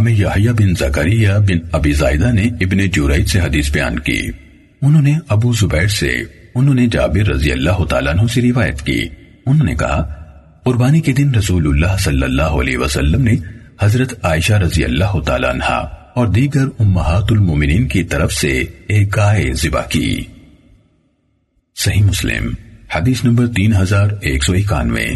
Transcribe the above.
ہمیں یحییٰ بن زکریہ بن ابی زائدہ نے ابن جورائد سے حدیث بیان کی۔ انہوں نے ابو زبیر سے، انہوں نے جابر رضی اللہ تعالیٰ عنہ سے روایت کی۔ انہوں نے کہا، قربانی کے دن رسول اللہ صلی اللہ علیہ وسلم نے حضرت عائشہ رضی اللہ تعالیٰ عنہ اور دیگر امہات المومنین کی طرف سے ایک گائے ذبح کی۔ صحیح مسلم، حدیث نمبر تین ہزار ایک سو اکانوے۔